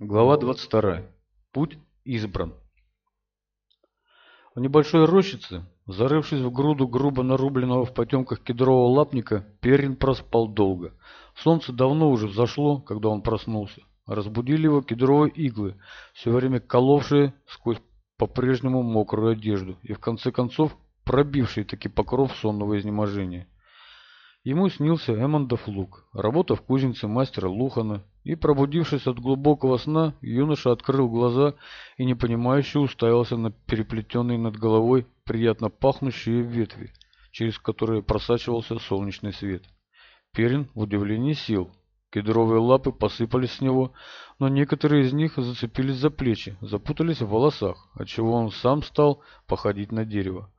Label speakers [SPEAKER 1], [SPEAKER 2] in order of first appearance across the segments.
[SPEAKER 1] Глава 22. Путь избран. В небольшой рощице, зарывшись в груду грубо нарубленного в потемках кедрового лапника, Перин проспал долго. Солнце давно уже взошло, когда он проснулся. Разбудили его кедровые иглы, все время коловшие сквозь по-прежнему мокрую одежду и в конце концов пробившие таки покров сонного изнеможения. Ему снился Эммондов лук. Работа в кузнице мастера Лухана. И, пробудившись от глубокого сна, юноша открыл глаза и непонимающе уставился на переплетенные над головой приятно пахнущие ветви, через которые просачивался солнечный свет. Перин в удивлении сел. Кедровые лапы посыпались с него, но некоторые из них зацепились за плечи, запутались в волосах, отчего он сам стал походить на дерево.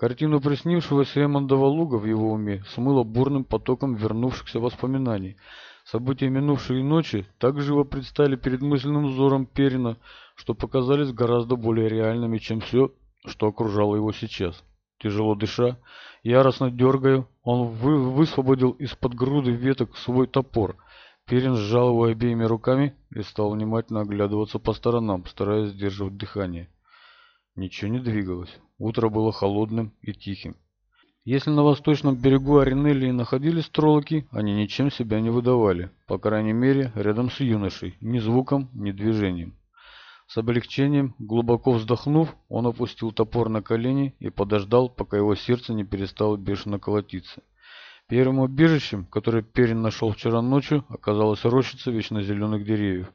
[SPEAKER 1] Картину приснившегося Эммонда Валуга в его уме смыло бурным потоком вернувшихся воспоминаний. События минувшей ночи так живо предстали перед мысленным взором Перина, что показались гораздо более реальными, чем все, что окружало его сейчас. Тяжело дыша, яростно дергая, он вы высвободил из-под груды веток свой топор. Перин сжал его обеими руками и стал внимательно оглядываться по сторонам, стараясь сдерживать дыхание. Ничего не двигалось. Утро было холодным и тихим. Если на восточном берегу Аринелии находились троллоки, они ничем себя не выдавали, по крайней мере, рядом с юношей, ни звуком, ни движением. С облегчением, глубоко вздохнув, он опустил топор на колени и подождал, пока его сердце не перестало бешено колотиться. Первым убежищем, которое Перин нашел вчера ночью, оказалась рощица вечно деревьев.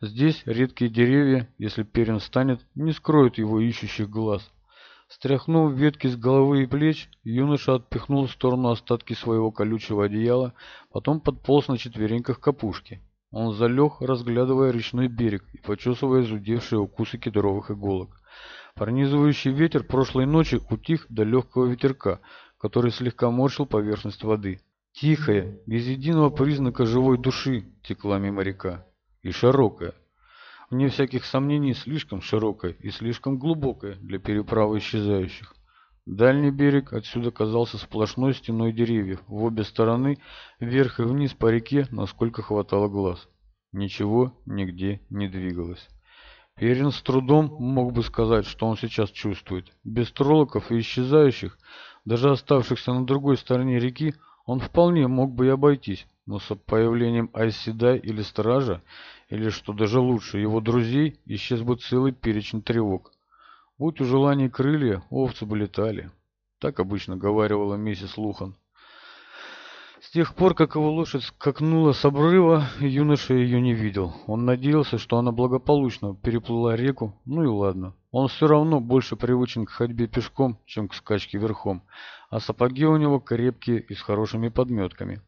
[SPEAKER 1] Здесь редкие деревья, если перин встанет, не скроют его ищущих глаз. Стряхнув ветки с головы и плеч, юноша отпихнул в сторону остатки своего колючего одеяла, потом подполз на четвереньках к опушке. Он залег, разглядывая речной берег и почесывая зудевшие укусы кедровых иголок. Пронизывающий ветер прошлой ночи утих до легкого ветерка, который слегка морщил поверхность воды. Тихая, без единого признака живой души текла мимо река и широкая. Вне всяких сомнений, слишком широкая и слишком глубокая для переправы исчезающих. Дальний берег отсюда казался сплошной стеной деревьев, в обе стороны, вверх и вниз по реке, насколько хватало глаз. Ничего нигде не двигалось. Перин с трудом мог бы сказать, что он сейчас чувствует. Без троллоков и исчезающих, даже оставшихся на другой стороне реки, он вполне мог бы и обойтись, но с появлением Айседа или Стража, или, что даже лучше, его друзей, исчез бы целый перечень тревог. Будь у желаний крылья, овцы бы летали. Так обычно говаривала миссис Лухан. С тех пор, как его лошадь скакнула с обрыва, юноша ее не видел. Он надеялся, что она благополучно переплыла реку, ну и ладно. Он все равно больше привычен к ходьбе пешком, чем к скачке верхом, а сапоги у него крепкие и с хорошими подметками.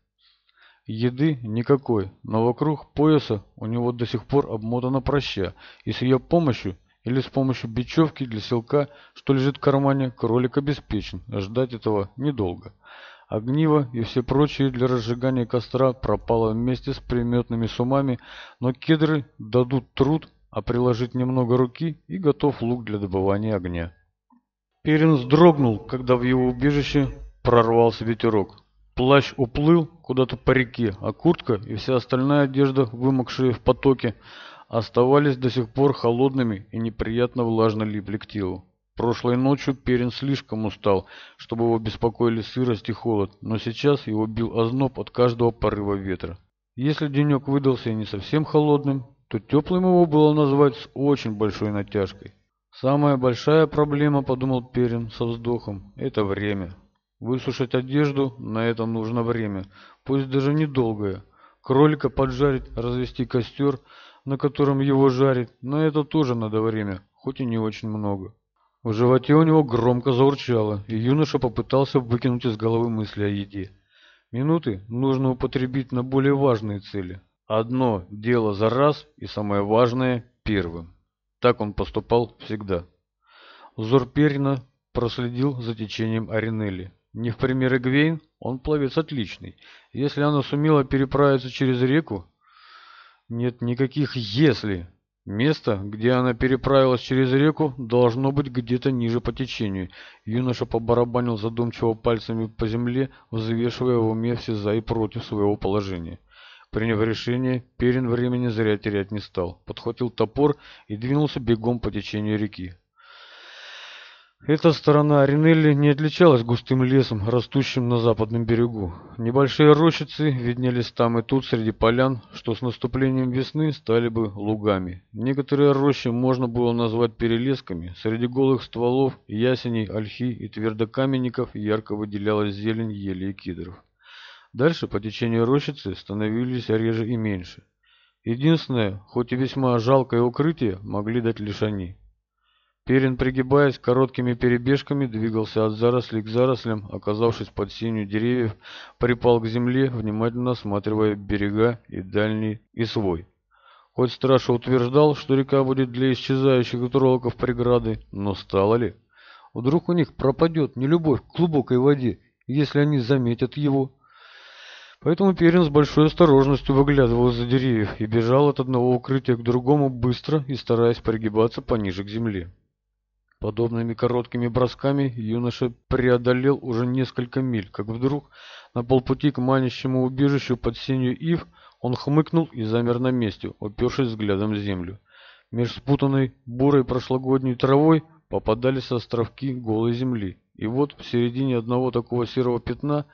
[SPEAKER 1] Еды никакой, но вокруг пояса у него до сих пор обмотана проща, и с ее помощью или с помощью бечевки для селка, что лежит в кармане, кролик обеспечен, ждать этого недолго. Огниво и все прочее для разжигания костра пропало вместе с приметными сумами, но кедры дадут труд а приложить немного руки и готов лук для добывания огня. Перин вздрогнул, когда в его убежище прорвался ветерок. Плащ уплыл куда-то по реке, а куртка и вся остальная одежда, вымокшие в потоке, оставались до сих пор холодными и неприятно влажно липли к телу. Прошлой ночью Перин слишком устал, чтобы его беспокоили сырость и холод, но сейчас его бил озноб от каждого порыва ветра. Если денек выдался не совсем холодным, то теплым его было назвать с очень большой натяжкой. «Самая большая проблема, — подумал Перин со вздохом, — это время. Высушить одежду на это нужно время, пусть даже недолгое. Кролика поджарить, развести костер, на котором его жарит, на это тоже надо время, хоть и не очень много». В животе у него громко заурчало, и юноша попытался выкинуть из головы мысли о еде. Минуты нужно употребить на более важные цели. Одно дело за раз и самое важное – первым. Так он поступал всегда. Зурперина проследил за течением Аринелли. Не в пример Игвейн, он пловец отличный. Если она сумела переправиться через реку, нет никаких «если». Место, где она переправилась через реку, должно быть где-то ниже по течению. Юноша побарабанил задумчиво пальцами по земле, взвешивая в уме все за и против своего положения. Приняв решение, Перин времени зря терять не стал. Подхватил топор и двинулся бегом по течению реки. Эта сторона Аринелли не отличалась густым лесом, растущим на западном берегу. Небольшие рощицы виднелись там и тут среди полян, что с наступлением весны стали бы лугами. Некоторые рощи можно было назвать перелесками. Среди голых стволов, ясеней, ольхи и твердокаменников ярко выделялась зелень ели и кедров. Дальше по течению рощицы становились реже и меньше. Единственное, хоть и весьма жалкое укрытие, могли дать лишь они. Перин, пригибаясь короткими перебежками, двигался от зарослей к зарослям, оказавшись под сенью деревьев, припал к земле, внимательно осматривая берега и дальний, и свой. Хоть Страша утверждал, что река будет для исчезающих утролоков преграды, но стало ли? Вдруг у них пропадет не любовь к глубокой воде, если они заметят его? поэтому Перин с большой осторожностью выглядывал из-за деревьев и бежал от одного укрытия к другому быстро и стараясь пригибаться пониже к земле. Подобными короткими бросками юноша преодолел уже несколько миль, как вдруг на полпути к манящему убежищу под сенью ив он хмыкнул и замер на месте, упершись взглядом в землю. Меж спутанной бурой прошлогодней травой попадались островки голой земли. И вот в середине одного такого серого пятна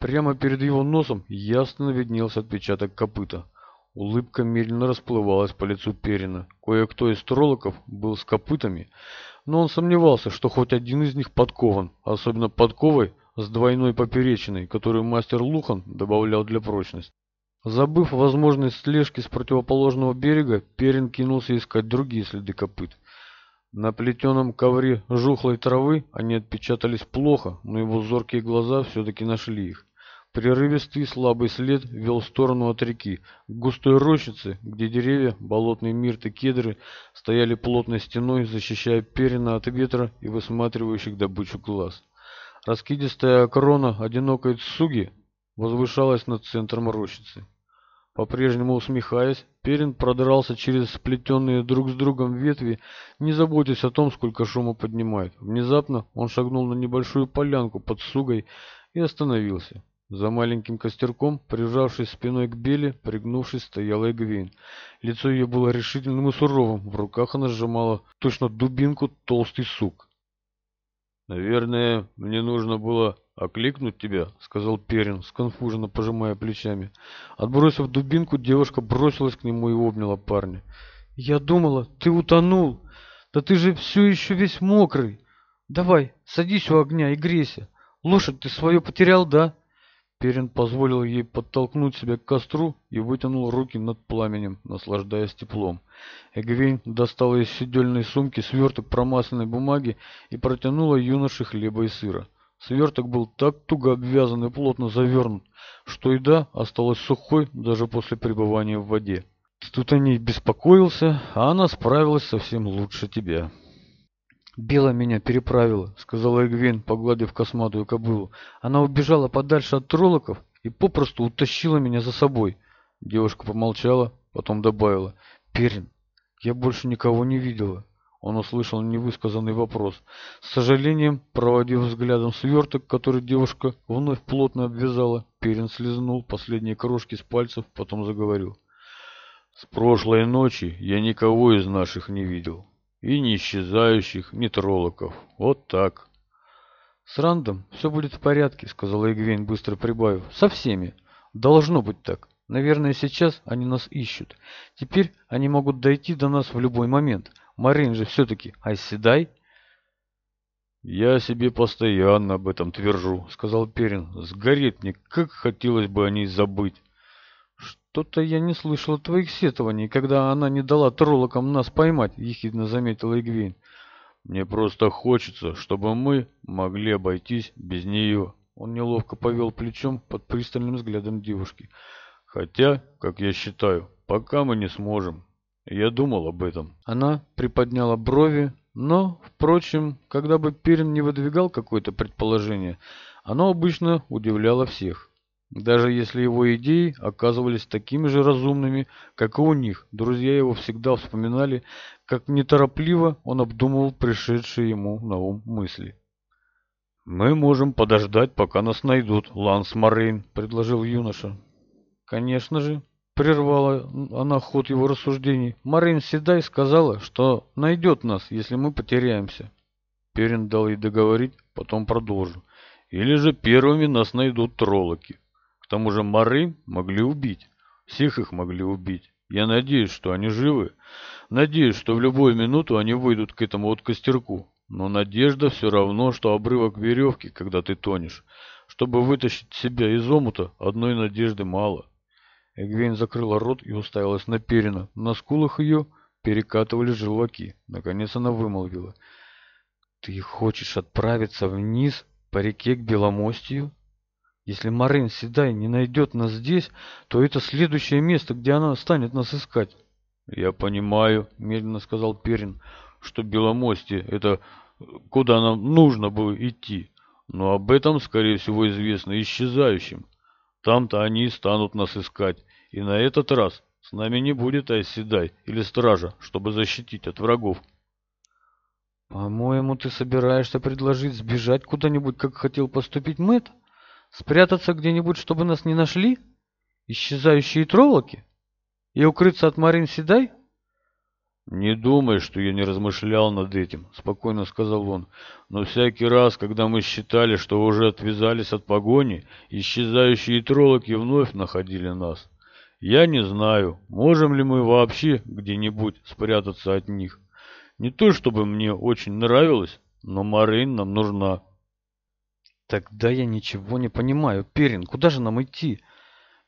[SPEAKER 1] Прямо перед его носом ясно виднелся отпечаток копыта. Улыбка медленно расплывалась по лицу Перина. Кое-кто из троллоков был с копытами, но он сомневался, что хоть один из них подкован, особенно подковой с двойной поперечиной, которую мастер Лухан добавлял для прочности. Забыв возможность слежки с противоположного берега, Перин кинулся искать другие следы копыт. На плетеном ковре жухлой травы они отпечатались плохо, но его зоркие глаза все-таки нашли их. Прерывистый слабый след вел в сторону от реки, к густой рощице, где деревья, болотный мирты и кедры стояли плотной стеной, защищая перина от ветра и высматривающих добычу глаз. Раскидистая крона одинокой цуги возвышалась над центром рощицы. По-прежнему усмехаясь, Перин продрался через сплетенные друг с другом ветви, не заботясь о том, сколько шума поднимает. Внезапно он шагнул на небольшую полянку под сугой и остановился. За маленьким костерком, прижавшись спиной к Беле, пригнувшись, стояла Эгвейн. Лицо ее было решительным и суровым, в руках она сжимала точно дубинку толстый сук. «Наверное, мне нужно было окликнуть тебя», — сказал Перин, сконфуженно пожимая плечами. Отбросив дубинку, девушка бросилась к нему и обняла парня. «Я думала, ты утонул! Да ты же все еще весь мокрый! Давай, садись у огня и грейся! Лошадь ты свою потерял, да?» Перин позволил ей подтолкнуть себя к костру и вытянул руки над пламенем наслаждаясь теплом. Эгвейн достала из седельной сумки сверток промасленной бумаги и протянула юноше хлеба и сыра. Сверток был так туго обвязан и плотно завернут что еда осталась сухой даже после пребывания в воде. Тут о ней беспокоился а она справилась совсем лучше тебя «Била меня переправила», — сказала Эгвин, погладив косматую кобылу. «Она убежала подальше от троллоков и попросту утащила меня за собой». Девушка помолчала, потом добавила. «Перин, я больше никого не видела». Он услышал невысказанный вопрос. С сожалением, проводив взглядом сверток, который девушка вновь плотно обвязала, Перин слезнул последние крошки с пальцев, потом заговорил. «С прошлой ночи я никого из наших не видел и не исчезающих метрологов. Вот так. «С Рандом все будет в порядке», — сказала Игвейн, быстро прибавив. «Со всеми. Должно быть так. Наверное, сейчас они нас ищут. Теперь они могут дойти до нас в любой момент. Марин же все-таки оседай». «Я себе постоянно об этом твержу», — сказал Перин. «Сгореть мне, как хотелось бы о ней забыть». Что-то я не слышал твоих сетований, когда она не дала троллокам нас поймать, ехидно заметил Игвейн. Мне просто хочется, чтобы мы могли обойтись без нее. Он неловко повел плечом под пристальным взглядом девушки. Хотя, как я считаю, пока мы не сможем. Я думал об этом. Она приподняла брови, но, впрочем, когда бы Перин не выдвигал какое-то предположение, оно обычно удивляло всех. Даже если его идеи оказывались такими же разумными, как и у них, друзья его всегда вспоминали, как неторопливо он обдумывал пришедшие ему на ум мысли. «Мы можем подождать, пока нас найдут, Ланс Морейн», — предложил юноша. «Конечно же», — прервала она ход его рассуждений, — «Морейн Седай сказала, что найдет нас, если мы потеряемся». Перин дал ей договорить, потом продолжу. «Или же первыми нас найдут троллоки» тому же моры могли убить. Всех их могли убить. Я надеюсь, что они живы. Надеюсь, что в любую минуту они выйдут к этому вот костерку. Но надежда все равно, что обрывок веревки, когда ты тонешь. Чтобы вытащить себя из омута, одной надежды мало. Эгвейн закрыла рот и уставилась на Перина. На скулах ее перекатывали желваки. Наконец она вымолвила. «Ты хочешь отправиться вниз по реке к Беломостью?» Если Марин Седай не найдет нас здесь, то это следующее место, где она станет нас искать. Я понимаю, медленно сказал Перин, что Беломости это э, куда нам нужно было идти. Но об этом, скорее всего, известно исчезающим. Там-то они и станут нас искать. И на этот раз с нами не будет Айседай или Стража, чтобы защитить от врагов.
[SPEAKER 2] «По-моему, ты собираешься предложить сбежать куда-нибудь, как хотел поступить Мэтт?» спрятаться где-нибудь, чтобы нас не нашли? Исчезающие проволоки? И укрыться от Марин Седай?
[SPEAKER 1] «Не думай, что я не размышлял над этим», — спокойно сказал он. «Но всякий раз, когда мы считали, что уже отвязались от погони, исчезающие троллоки вновь находили нас. Я не знаю, можем ли мы вообще где-нибудь спрятаться от них. Не то чтобы мне очень нравилось, но Марин нам нужна».
[SPEAKER 2] «Тогда я ничего не понимаю. Перин, куда же нам идти?»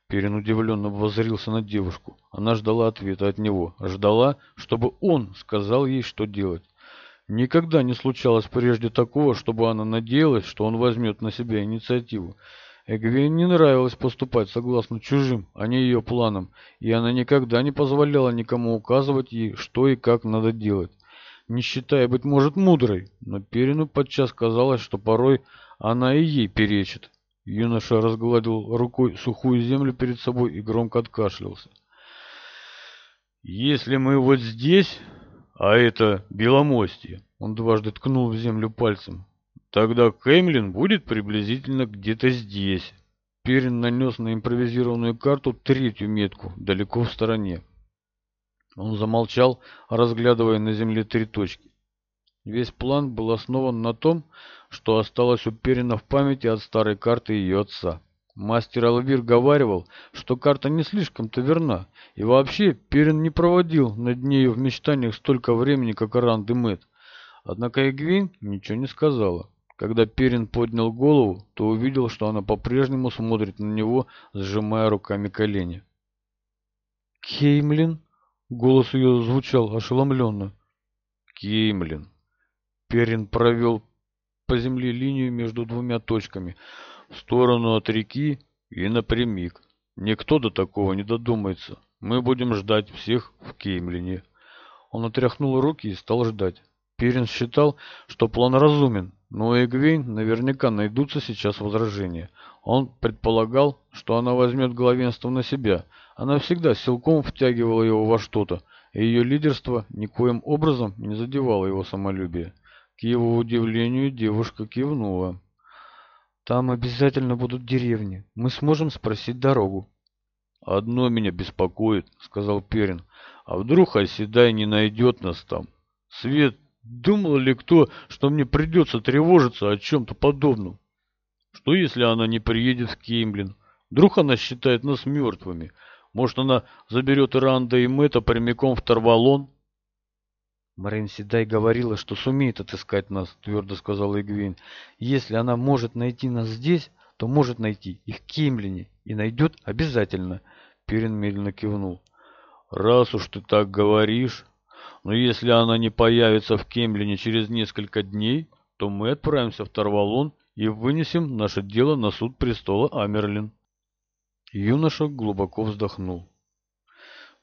[SPEAKER 1] Перин удивленно воззрился на девушку. Она ждала ответа от него. Ждала, чтобы он сказал ей, что делать. Никогда не случалось прежде такого, чтобы она надеялась, что он возьмет на себя инициативу. Эгвейн не нравилось поступать согласно чужим, а не ее планам, и она никогда не позволяла никому указывать ей, что и как надо делать. Не считая, быть может, мудрой, но Перину подчас казалось, что порой она и ей перечит. Юноша разгладил рукой сухую землю перед собой и громко откашлялся. «Если мы вот здесь, а это Беломостье», — он дважды ткнул в землю пальцем, «тогда Кэмлин будет приблизительно где-то здесь». Перин нанес на импровизированную карту третью метку, далеко в стороне. Он замолчал, разглядывая на земле три точки. Весь план был основан на том, что осталось уперено в памяти от старой карты ее отца. Мастер Алвир говаривал, что карта не слишком-то верна, и вообще Перин не проводил над нею в мечтаниях столько времени, как Аран Демет. Однако Эгвин ничего не сказала. Когда Перин поднял голову, то увидел, что она по-прежнему смотрит на него, сжимая руками колени.
[SPEAKER 2] «Кеймлин?» — голос ее звучал ошеломленно.
[SPEAKER 1] «Кеймлин». Перин провел по земле линию между двумя точками, в сторону от реки и напрямик. Никто до такого не додумается. Мы будем ждать всех в Кеймлине». Он отряхнул руки и стал ждать. Перин считал, что план разумен, но у Эгвейн наверняка найдутся сейчас возражения. Он предполагал, что она возьмет главенство на себя. Она всегда силком втягивала его во что-то, и ее лидерство никоим образом не задевало его самолюбие. К его удивлению девушка кивнула.
[SPEAKER 2] «Там обязательно будут деревни. Мы сможем спросить дорогу».
[SPEAKER 1] «Одно меня беспокоит», — сказал Перин. «А вдруг Оседай не найдет нас там? Свет, думал ли кто, что мне придется тревожиться о чем-то подобном? Что, если она не приедет в Кеймблин? Вдруг она считает нас мертвыми? Может, она заберет Ранда и Мэтта прямиком в Тарвалон?»
[SPEAKER 2] Марин всегда говорила, что сумеет отыскать нас, твердо сказала Игвин. Если она может найти нас здесь, то может найти их Кемлине и найдет обязательно. Перин медленно кивнул.
[SPEAKER 1] Раз уж ты так говоришь, но если она не появится в Кемлине через несколько дней, то мы отправимся в Тарвалон и вынесем наше дело на суд престола Амерлин. Юноша глубоко вздохнул.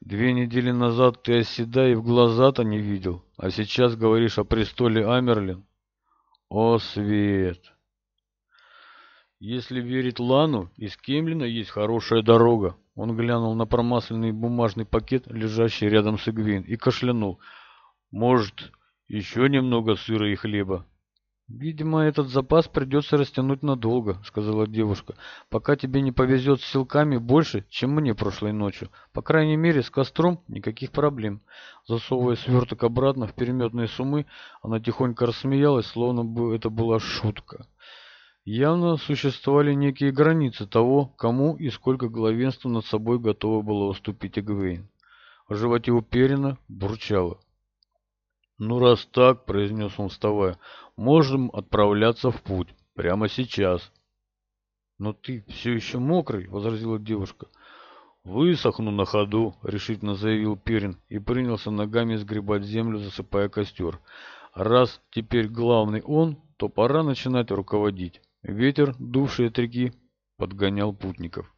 [SPEAKER 1] Две недели назад ты оседа и в глаза-то не видел, а сейчас говоришь о престоле Амерлин. О, свет! Если верить Лану, из Кемлина есть хорошая дорога. Он глянул на промасленный бумажный пакет, лежащий рядом с Игвин, и кашлянул. Может, еще немного сыра и хлеба?
[SPEAKER 2] видимо этот запас придется растянуть надолго сказала девушка. Пока тебе не повезет с силками больше чем мне прошлой ночью. По крайней мере с костром никаких проблем. Засовывая сверток обратно в переметные сумы она тихонько рассмеялась словно бы это была шутка. Явно существовали некие границы того кому и сколько главенства над собой готова была уступить эгвейн. А животе уперенно бурчало ну раз так произнес он вставая можем отправляться в путь прямо сейчас но ты все еще мокрый возразила девушка «Высохну на ходу», — решительно заявил Перин и принялся ногами сгребать землю, засыпая костер. «Раз теперь главный он, то пора начинать руководить». Ветер, дувший от реки, подгонял путников.